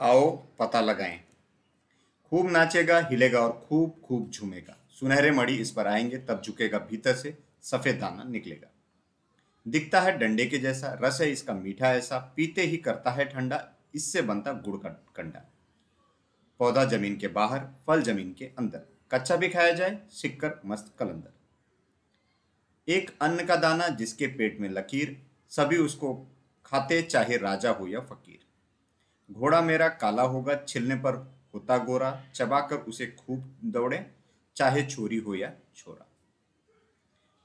आओ पता लगाएँ। खूब नाचेगा, हिलेगा और खूब खूब झूमेगा। सुनहरे मड़ी इस पर आएँगे, तब झुकेगा भीतर से, सफ़ेद दाना निकलेगा। दिखता है डंडे के जैसा, रस है इसका मीठा ऐसा, पीते ही करता है ठंडा, इससे बनता गुड़ का कंडा। पौधा ज़मीन के बाहर, फल ज़मीन के अंदर। कच्चा भी खाया जाए, सिक्कर, मस्त कलंदर। एक अन्न का दाना जिसके पेट में लकीर, सभी उसको खाते, चाहे राजा हो या फकीर। घोड़ा मेरा काला होगा, छिलने पर होता गोरा। चबाकर उसे खूब दौड़े, चाहे छोरी हो या छोरा।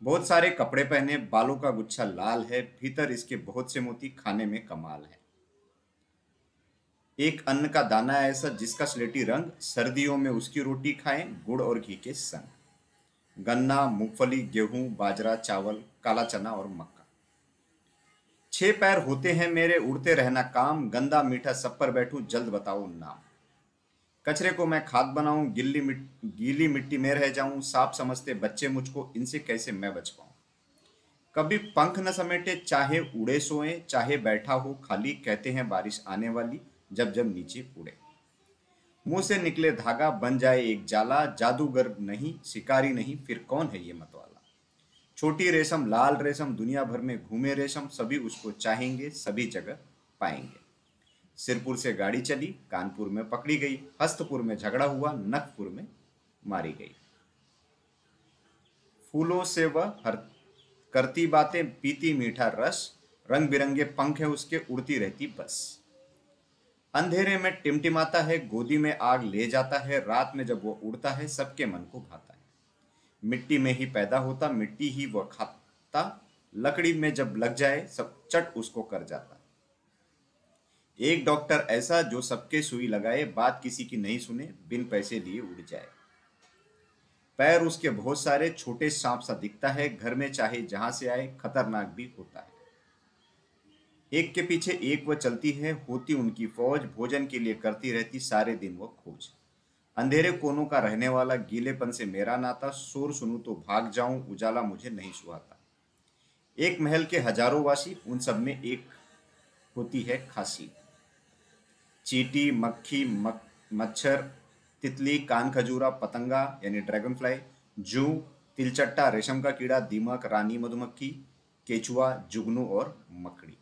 बहुत सारे कपड़े पहने, बालों का गुच्छा लाल है, भीतर इसके बहुत से मोती खाने में कमाल है। एक अन्न का दाना ऐसा जिसका स्लेटी रंग, सर्दियों में उसकी रोटी खाएँ, गुड़ और घी के संग। गन्ना, मूंगफली, गेहूँ, बाजरा, चावल, काला चना और मक्का। छह पैर होते हैं मेरे, उड़ते रहना काम, गंदा मीठा सब पर बैठू, जल्द बताओ नाम। कचरे को मैं खाद बनाऊँ, गिल्ली मिट, गीली मिट्टी में रह जाऊँ, साफ़ समझते बच्चे मुझको, इनसे कैसे मैं बच पाऊँ कभी पंख न समेटे, चाहे उड़े सोए, चाहे बैठा हो, खाली कहते हैं बारिश आने वाली, जब जब नीचे उड़े। मुँह से निकले धागा, बन जाए एक जाला, जादूगर नहीं, शिकारी नहीं, फिर कौन है ये मतवाला? छोटी रेशम, लाल रेशम दुनिया भर में घूमे रेशम, सभी उसको चाहेंगे, सभी जगह पाएँगे। सिरपुर से गाड़ी चली, कानपुर में पकड़ी गई, हस्तपुर में झगड़ा हुआ, नखपुर में मारी गई। फूलों से वह हर करती बातें, पीती मीठा रस रंग बिरंगे पंख है उसके उड़ती रहती बस। अंधेरे में टिमटिमाता है, गोदी में आग ले जाता है, रात में जब वो उड़ता है, सबके मन को है मिट्टी में ही पैदा होता, मिट्टी ही वह खाता। लकड़ी में जब लग जाए, सब चट उसको कर जाता। एक डॉक्टर ऐसा जो सबके सुई लगाए, बात किसी की नहीं सुने, बिन पैसे लिए उड़ जाए। पैर उसके बहुत सारे, छोटे सांप सा दिखता है, घर में चाहे जहाँ से आए, खतरनाक भी होता है। एक के पीछे एक वह चलती है, होती उनकी फौज, भोजन के लिए करती रहती, सारे दिन वह खोज। अंधेरे कोनों का रहने वाला गीलेपन से मेरा नाता शोर सुनू तो भाग जाऊँ उजाला मुझे नहीं सुहाता। एक महल के हज़ारों वासी उन सब में एक होती है खांसी। चीटी मक्खी मक, मच्छर तितली कान खजूरा पतंगा यानी ड्रैगन फ्लाई जू तिलचट्टा रेशम का कीड़ा दीमक रानी मधुमक्खी केचुआ जुगनू और मकड़ी।